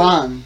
One.